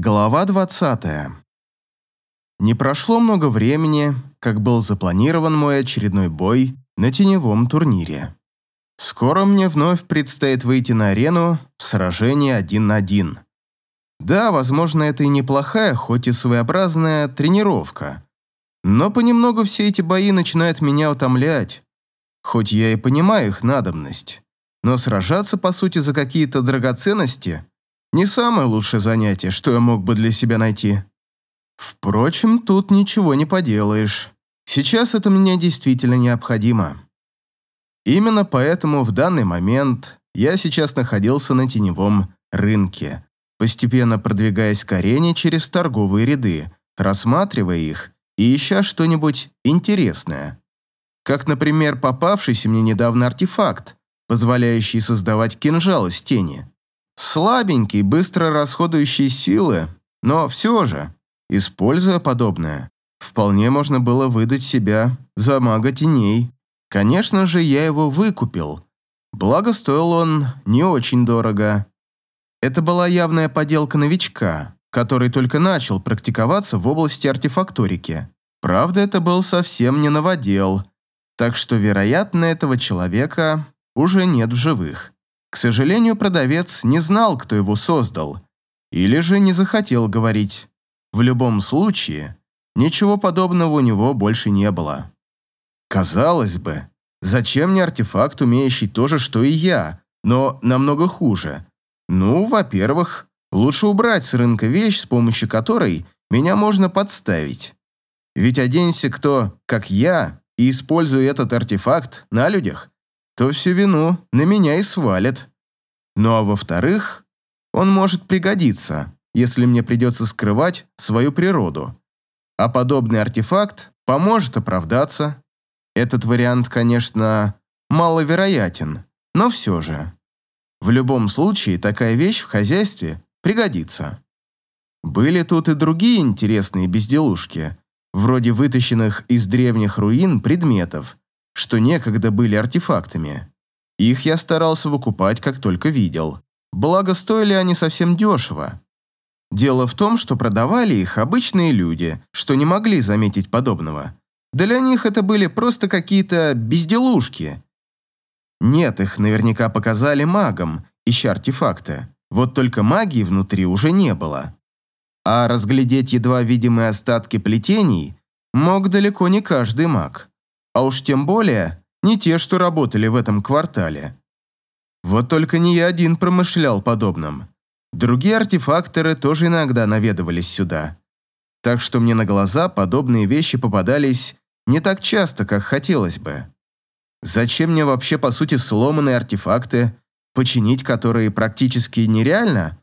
Глава 20. Не прошло много времени, как был запланирован мой очередной бой на теневом турнире. Скоро мне вновь предстоит выйти на арену в сражении один на один. Да, возможно, это и неплохая, хоть и своеобразная тренировка. Но понемногу все эти бои начинают меня утомлять. Хоть я и понимаю их надобность. Но сражаться, по сути, за какие-то драгоценности – не самое лучшее занятие, что я мог бы для себя найти. Впрочем, тут ничего не поделаешь. Сейчас это мне действительно необходимо. Именно поэтому в данный момент я сейчас находился на теневом рынке, постепенно продвигаясь к арене через торговые ряды, рассматривая их и ища что-нибудь интересное. Как, например, попавшийся мне недавно артефакт, позволяющий создавать кинжал из тени. Слабенький, быстро расходующий силы, но все же, используя подобное, вполне можно было выдать себя за мага теней. Конечно же, я его выкупил. Благо, стоил он не очень дорого. Это была явная поделка новичка, который только начал практиковаться в области артефакторики. Правда, это был совсем не новодел, так что, вероятно, этого человека уже нет в живых. К сожалению, продавец не знал, кто его создал, или же не захотел говорить. В любом случае, ничего подобного у него больше не было. Казалось бы, зачем мне артефакт, умеющий то же, что и я, но намного хуже? Ну, во-первых, лучше убрать с рынка вещь, с помощью которой меня можно подставить. Ведь оденься кто, как я, и используя этот артефакт на людях, то всю вину на меня и свалит. Ну а во-вторых, он может пригодиться, если мне придется скрывать свою природу. А подобный артефакт поможет оправдаться. Этот вариант, конечно, маловероятен, но все же. В любом случае, такая вещь в хозяйстве пригодится. Были тут и другие интересные безделушки, вроде вытащенных из древних руин предметов, что некогда были артефактами. Их я старался выкупать, как только видел. Благо, стоили они совсем дешево. Дело в том, что продавали их обычные люди, что не могли заметить подобного. Для них это были просто какие-то безделушки. Нет, их наверняка показали магам, ища артефакты. Вот только магии внутри уже не было. А разглядеть едва видимые остатки плетений мог далеко не каждый маг а уж тем более не те, что работали в этом квартале. Вот только не я один промышлял подобным. Другие артефакторы тоже иногда наведывались сюда. Так что мне на глаза подобные вещи попадались не так часто, как хотелось бы. Зачем мне вообще, по сути, сломанные артефакты, починить которые практически нереально?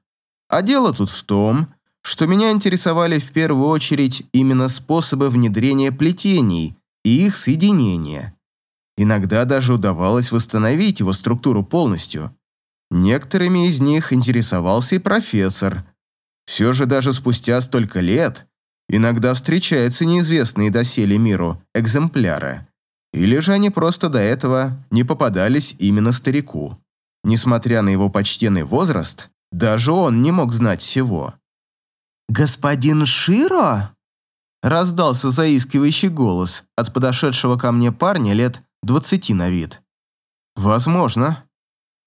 А дело тут в том, что меня интересовали в первую очередь именно способы внедрения плетений и их соединение. Иногда даже удавалось восстановить его структуру полностью. Некоторыми из них интересовался и профессор. Все же даже спустя столько лет иногда встречаются неизвестные доселе миру экземпляры. Или же они просто до этого не попадались именно старику. Несмотря на его почтенный возраст, даже он не мог знать всего. «Господин Широ?» Раздался заискивающий голос от подошедшего ко мне парня лет двадцати на вид. «Возможно.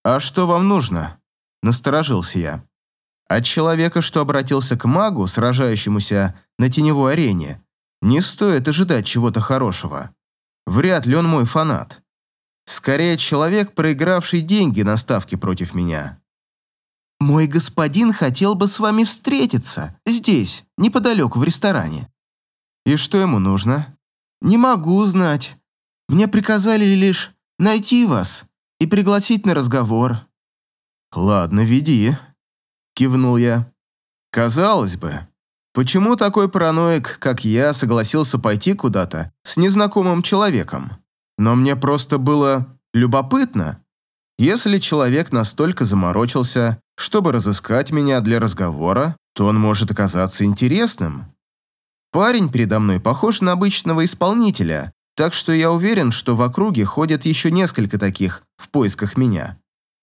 А что вам нужно?» Насторожился я. От человека, что обратился к магу, сражающемуся на теневой арене, не стоит ожидать чего-то хорошего. Вряд ли он мой фанат. Скорее, человек, проигравший деньги на ставке против меня. «Мой господин хотел бы с вами встретиться, здесь, неподалеку в ресторане. И что ему нужно? Не могу узнать. Мне приказали лишь найти вас и пригласить на разговор. Ладно, веди. Кивнул я. Казалось бы, почему такой параноик, как я, согласился пойти куда-то с незнакомым человеком? Но мне просто было любопытно. Если человек настолько заморочился, чтобы разыскать меня для разговора, то он может оказаться интересным. Парень передо мной похож на обычного исполнителя, так что я уверен, что в округе ходят еще несколько таких в поисках меня.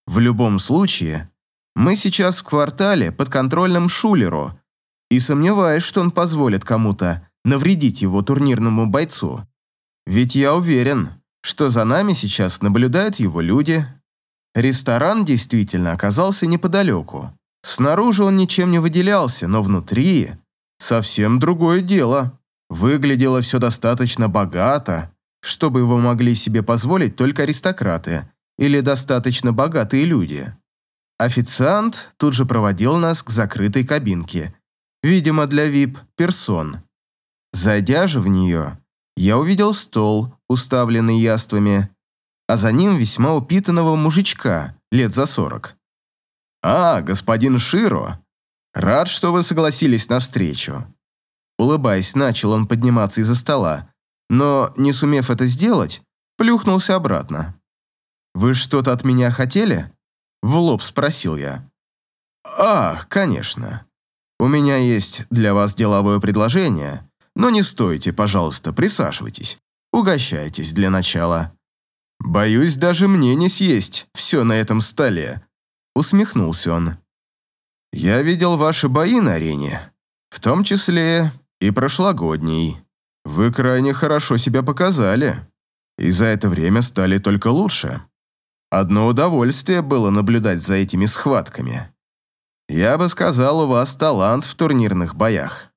В любом случае, мы сейчас в квартале под контролем Шулеру, и сомневаюсь, что он позволит кому-то навредить его турнирному бойцу. Ведь я уверен, что за нами сейчас наблюдают его люди. Ресторан действительно оказался неподалеку. Снаружи он ничем не выделялся, но внутри совсем другое дело. Выглядело все достаточно богато, чтобы его могли себе позволить только аристократы или достаточно богатые люди. Официант тут же проводил нас к закрытой кабинке, видимо, для вип-персон. Зайдя же в нее, я увидел стол, уставленный яствами, а за ним весьма упитанного мужичка, лет за сорок. «А, господин Широ, рад, что вы согласились на встречу». Улыбаясь, начал он подниматься из-за стола, но, не сумев это сделать, плюхнулся обратно. «Вы что-то от меня хотели?» В лоб спросил я. «Ах, конечно. У меня есть для вас деловое предложение, но не стойте, пожалуйста, присаживайтесь. Угощайтесь для начала. Боюсь, даже мне не съесть все на этом столе», усмехнулся он. «Я видел ваши бои на арене, в том числе и прошлогодний. Вы крайне хорошо себя показали, и за это время стали только лучше. Одно удовольствие было наблюдать за этими схватками. Я бы сказал, у вас талант в турнирных боях.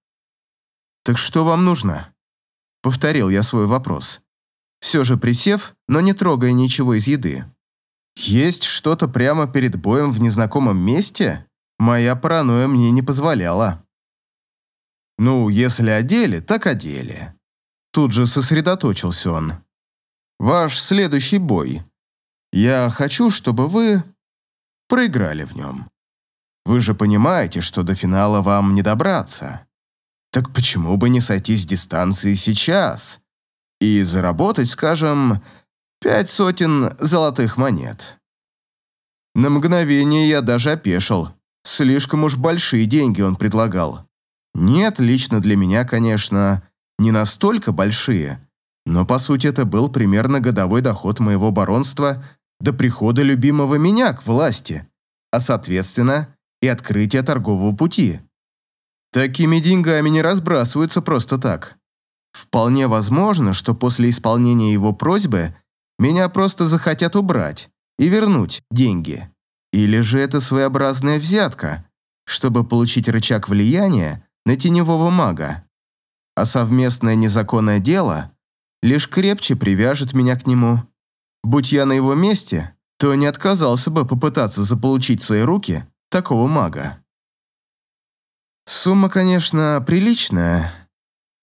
«Так что вам нужно?» Повторил я свой вопрос. Все же присев, но не трогая ничего из еды. Есть что-то прямо перед боем в незнакомом месте? Моя паранойя мне не позволяла. Ну, если одели, так одели. Тут же сосредоточился он. Ваш следующий бой я хочу, чтобы вы проиграли в нем. Вы же понимаете, что до финала вам не добраться. Так почему бы не сойти с дистанции сейчас и заработать, скажем, пять сотен золотых монет? На мгновение я даже опешил. Слишком уж большие деньги он предлагал. Нет, лично для меня, конечно, не настолько большие, но по сути это был примерно годовой доход моего баронства до прихода любимого меня к власти, а соответственно и открытия торгового пути. Такими деньгами не разбрасываются просто так. Вполне возможно, что после исполнения его просьбы меня просто захотят убрать и вернуть деньги. Или же это своеобразная взятка, чтобы получить рычаг влияния на теневого мага. А совместное незаконное дело лишь крепче привяжет меня к нему Будь я на его месте, то не отказался бы попытаться заполучить в свои руки такого мага. Сумма, конечно, приличная,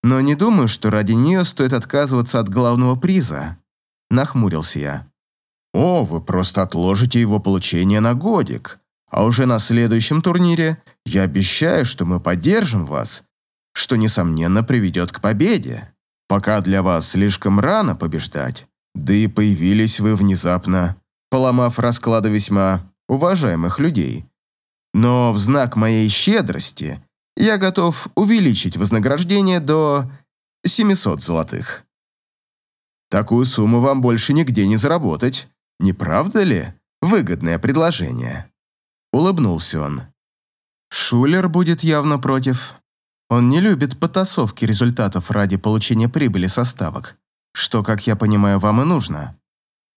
но не думаю, что ради нее стоит отказываться от главного приза. Нахмурился я. О, вы просто отложите его получение на годик, а уже на следующем турнире я обещаю, что мы поддержим вас, что, несомненно, приведет к победе. Пока для вас слишком рано побеждать, да и появились вы внезапно, поломав расклады весьма уважаемых людей. Но в знак моей щедрости я готов увеличить вознаграждение до 700 золотых. Такую сумму вам больше нигде не заработать, не правда ли? Выгодное предложение. Улыбнулся он. Шулер будет явно против. Он не любит потасовки результатов ради получения прибыли со ставок что, как я понимаю, вам и нужно.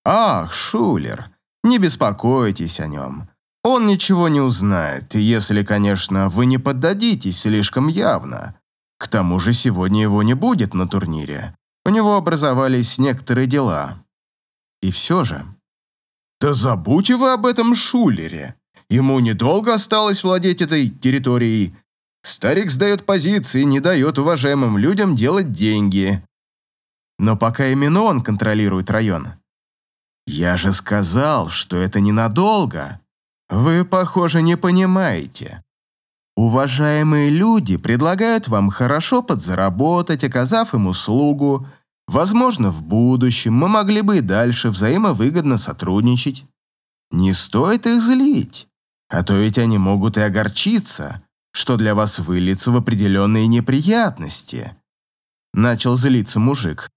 Ах, Шулер, не беспокойтесь о нем. Он ничего не узнает, если, конечно, вы не поддадитесь слишком явно. К тому же сегодня его не будет на турнире. У него образовались некоторые дела. И все же... Да забудьте вы об этом Шулере. Ему недолго осталось владеть этой территорией. Старик сдает позиции, не дает уважаемым людям делать деньги. Но пока именно он контролирует район. Я же сказал, что это ненадолго. Вы, похоже, не понимаете. Уважаемые люди предлагают вам хорошо подзаработать, оказав им услугу. Возможно, в будущем мы могли бы и дальше взаимовыгодно сотрудничать. Не стоит их злить, а то ведь они могут и огорчиться, что для вас выльется в определенные неприятности. Начал злиться мужик.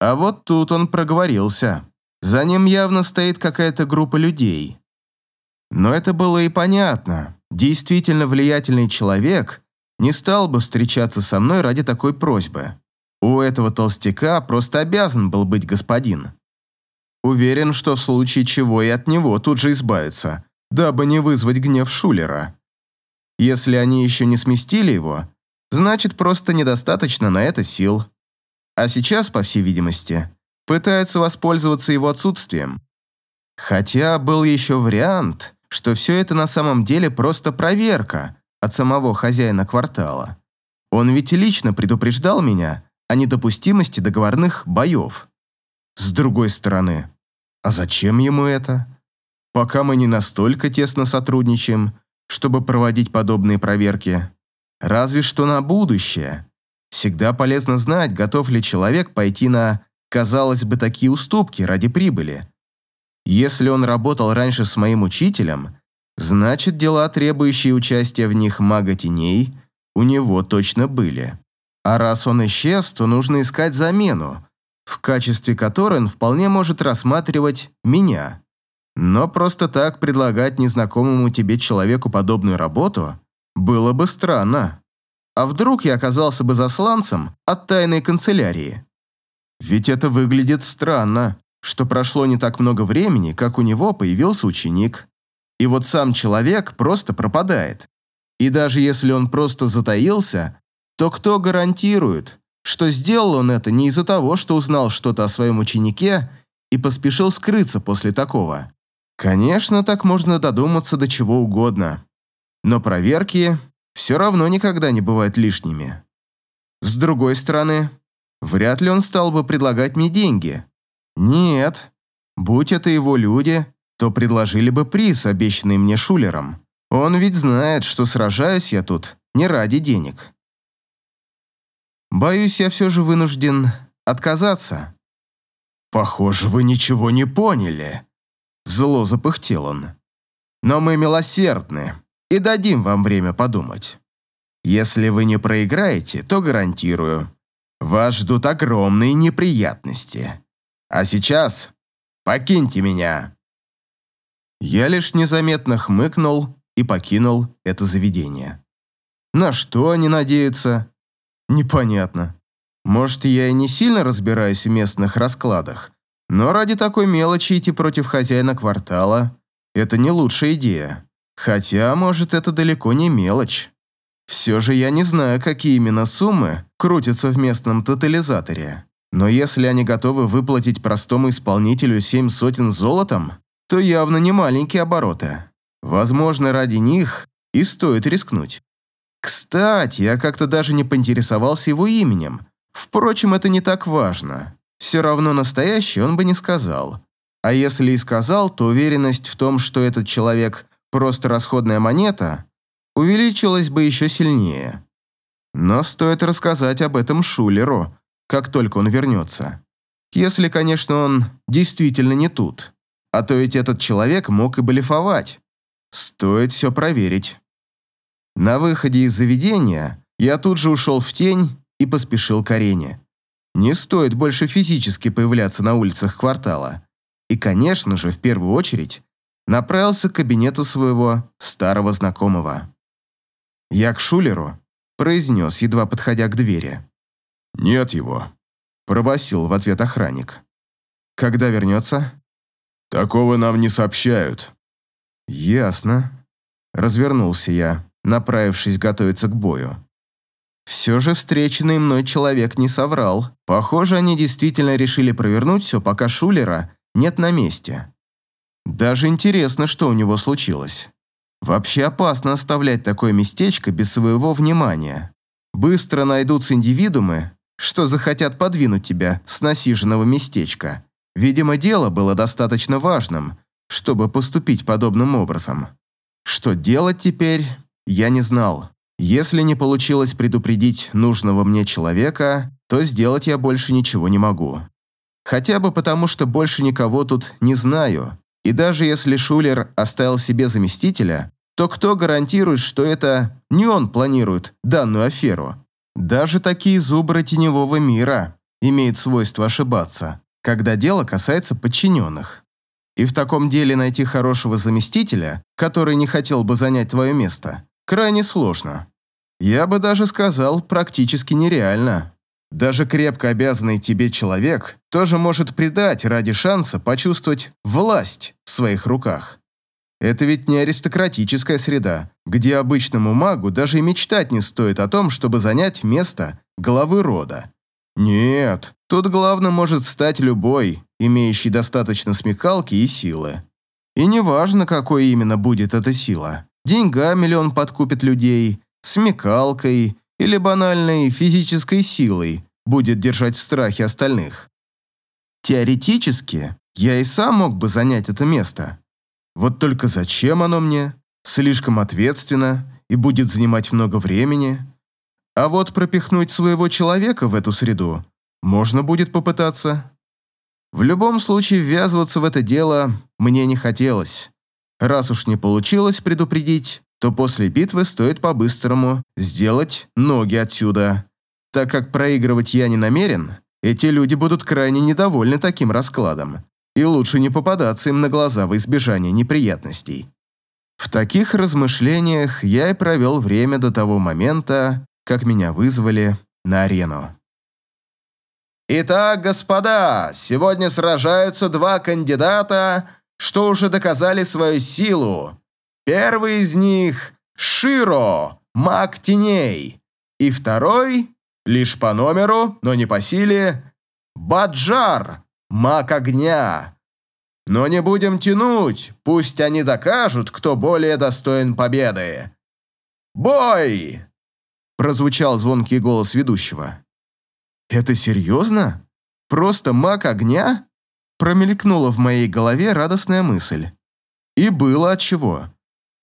А вот тут он проговорился. За ним явно стоит какая-то группа людей. Но это было и понятно. Действительно влиятельный человек не стал бы встречаться со мной ради такой просьбы. У этого толстяка просто обязан был быть господин. Уверен, что в случае чего и от него тут же избавиться, дабы не вызвать гнев Шулера. Если они еще не сместили его, значит, просто недостаточно на это сил. А сейчас, по всей видимости, пытаются воспользоваться его отсутствием. Хотя был еще вариант, что все это на самом деле просто проверка от самого хозяина квартала. Он ведь лично предупреждал меня о недопустимости договорных боев. С другой стороны, а зачем ему это? Пока мы не настолько тесно сотрудничаем, чтобы проводить подобные проверки. Разве что на будущее. Всегда полезно знать, готов ли человек пойти на, казалось бы, такие уступки ради прибыли. Если он работал раньше с моим учителем, значит, дела, требующие участия в них мага теней, у него точно были. А раз он исчез, то нужно искать замену, в качестве которой он вполне может рассматривать меня. Но просто так предлагать незнакомому тебе человеку подобную работу было бы странно. А вдруг я оказался бы засланцем от тайной канцелярии? Ведь это выглядит странно что прошло не так много времени, как у него появился ученик. И вот сам человек просто пропадает. И даже если он просто затаился, то кто гарантирует, что сделал он это не из-за того, что узнал что-то о своем ученике и поспешил скрыться после такого? Конечно, так можно додуматься до чего угодно. Но проверки все равно никогда не бывают лишними. С другой стороны, вряд ли он стал бы предлагать мне деньги, нет, будь это его люди, то предложили бы приз, обещанный мне Шулером. Он ведь знает, что сражаюсь я тут не ради денег. Боюсь, я все же вынужден отказаться. Похоже, вы ничего не поняли. Зло запыхтел он. Но мы милосердны и дадим вам время подумать. Если вы не проиграете, то гарантирую, вас ждут огромные неприятности. А сейчас покиньте меня!» Я лишь незаметно хмыкнул и покинул это заведение. На что они надеются? Непонятно. Может, я и не сильно разбираюсь в местных раскладах, но ради такой мелочи идти против хозяина квартала – это не лучшая идея. Хотя, может, это далеко не мелочь. Все же я не знаю, какие именно суммы крутятся в местном тотализаторе. Но если они готовы выплатить простому исполнителю семь сотен золотом, то явно не маленькие обороты. Возможно, ради них и стоит рискнуть. Кстати, я как-то даже не поинтересовался его именем. Впрочем, это не так важно. Все равно настоящий он бы не сказал. А если и сказал, то уверенность в том, что этот человек просто расходная монета, увеличилась бы еще сильнее. Но стоит рассказать об этом Шулеру, как только он вернется. Если, конечно, он действительно не тут. А то ведь этот человек мог и блефовать. Стоит все проверить. На выходе из заведения я тут же ушел в тень и поспешил к арене. Не стоит больше физически появляться на улицах квартала. И, конечно же, в первую очередь, направился к кабинету своего старого знакомого. Я к Шулеру произнес, едва подходя к двери. «Нет его», – пробасил в ответ охранник. «Когда вернется?» «Такого нам не сообщают». «Ясно». Развернулся я, направившись готовиться к бою. Все же встреченный мной человек не соврал. Похоже, они действительно решили провернуть все, пока Шулера нет на месте. Даже интересно, что у него случилось. Вообще опасно оставлять такое местечко без своего внимания. Быстро найдутся индивидуумы, что захотят подвинуть тебя с насиженного местечка. Видимо, дело было достаточно важным, чтобы поступить подобным образом. Что делать теперь, я не знал. Если не получилось предупредить нужного мне человека, то сделать я больше ничего не могу. Хотя бы потому, что больше никого тут не знаю. И даже если Шулер оставил себе заместителя, то кто гарантирует, что это не он планирует данную аферу? Даже такие зубры теневого мира имеют свойство ошибаться, когда дело касается подчиненных. И в таком деле найти хорошего заместителя, который не хотел бы занять твое место, крайне сложно. Я бы даже сказал, практически нереально. Даже крепко обязанный тебе человек тоже может предать ради шанса почувствовать власть в своих руках. Это ведь не аристократическая среда, где обычному магу даже и мечтать не стоит о том, чтобы занять место главы рода. Нет, тут главным может стать любой, имеющий достаточно смекалки и силы. И неважно, какой именно будет эта сила. Деньгами ли он подкупит людей, смекалкой или банальной физической силой будет держать в страхе остальных. Теоретически, я и сам мог бы занять это место. Вот только зачем оно мне? Слишком ответственно и будет занимать много времени. А вот пропихнуть своего человека в эту среду можно будет попытаться. В любом случае, ввязываться в это дело мне не хотелось. Раз уж не получилось предупредить, то после битвы стоит по-быстрому сделать ноги отсюда. Так как проигрывать я не намерен, эти люди будут крайне недовольны таким раскладом и лучше не попадаться им на глаза в избежание неприятностей. В таких размышлениях я и провел время до того момента, как меня вызвали на арену. Итак, господа, сегодня сражаются два кандидата, что уже доказали свою силу. Первый из них – Широ, маг теней, и второй, лишь по номеру, но не по силе, Баджар, маг огня. Но не будем тянуть, пусть они докажут, кто более достоин победы. «Бой!» – прозвучал звонкий голос ведущего. «Это серьезно? Просто маг огня?» Промелькнула в моей голове радостная мысль. И было отчего.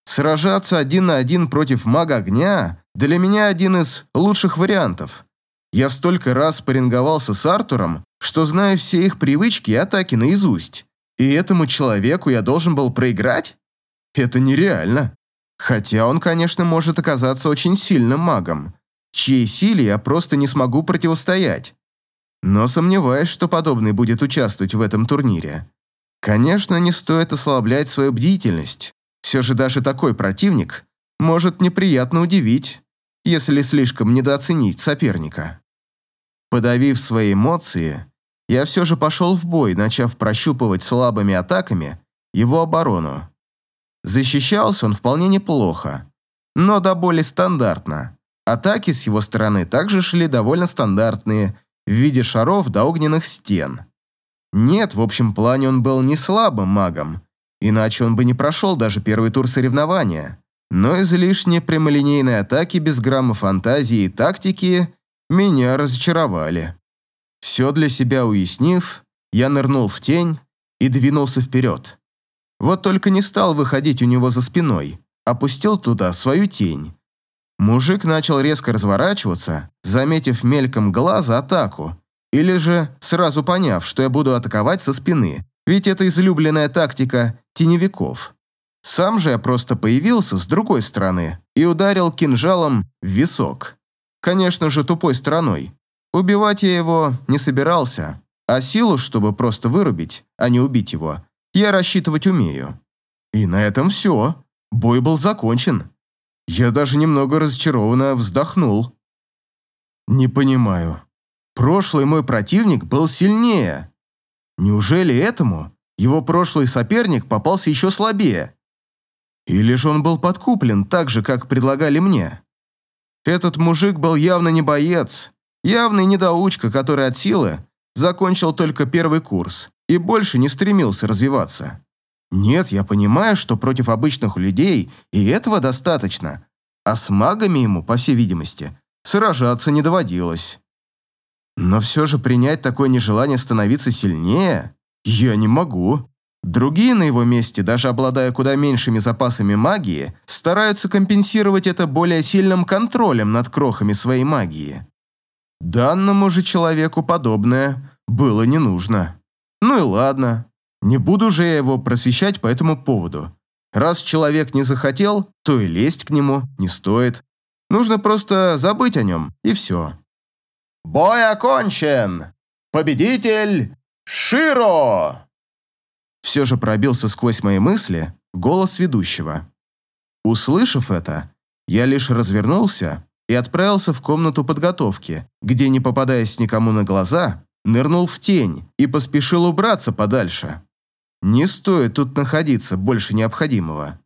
Сражаться один на один против мага огня для меня один из лучших вариантов. Я столько раз поринговался с Артуром, что знаю все их привычки и атаки наизусть. И этому человеку я должен был проиграть? Это нереально. Хотя он, конечно, может оказаться очень сильным магом, чьей силе я просто не смогу противостоять. Но сомневаюсь, что подобный будет участвовать в этом турнире. Конечно, не стоит ослаблять свою бдительность. Все же даже такой противник может неприятно удивить, если слишком недооценить соперника. Подавив свои эмоции, я все же пошел в бой, начав прощупывать слабыми атаками его оборону. Защищался он вполне неплохо, но до боли стандартно. Атаки с его стороны также шли довольно стандартные, в виде шаров до огненных стен. Нет, в общем плане он был не слабым магом, иначе он бы не прошел даже первый тур соревнования. Но излишне прямолинейные атаки без грамма фантазии и тактики меня разочаровали. Все для себя уяснив, я нырнул в тень и двинулся вперед. Вот только не стал выходить у него за спиной, опустил туда свою тень. Мужик начал резко разворачиваться, заметив мельком глаза атаку, или же сразу поняв, что я буду атаковать со спины, ведь это излюбленная тактика теневиков. Сам же я просто появился с другой стороны и ударил кинжалом в висок. Конечно же, тупой стороной. Убивать я его не собирался, а силу, чтобы просто вырубить, а не убить его, я рассчитывать умею. И на этом все. Бой был закончен. Я даже немного разочарованно вздохнул. Не понимаю. Прошлый мой противник был сильнее. Неужели этому его прошлый соперник попался еще слабее? Или же он был подкуплен так же, как предлагали мне? Этот мужик был явно не боец, явный недоучка, который от силы закончил только первый курс и больше не стремился развиваться. Нет, я понимаю, что против обычных людей и этого достаточно, а с магами ему, по всей видимости, сражаться не доводилось. Но все же принять такое нежелание становиться сильнее я не могу. Другие на его месте, даже обладая куда меньшими запасами магии, стараются компенсировать это более сильным контролем над крохами своей магии. Данному же человеку подобное было не нужно. Ну и ладно, не буду же я его просвещать по этому поводу. Раз человек не захотел, то и лезть к нему не стоит. Нужно просто забыть о нем, и все. «Бой окончен! Победитель Широ!» все же пробился сквозь мои мысли голос ведущего. Услышав это, я лишь развернулся и отправился в комнату подготовки, где, не попадаясь никому на глаза, нырнул в тень и поспешил убраться подальше. Не стоит тут находиться больше необходимого.